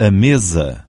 A mesa.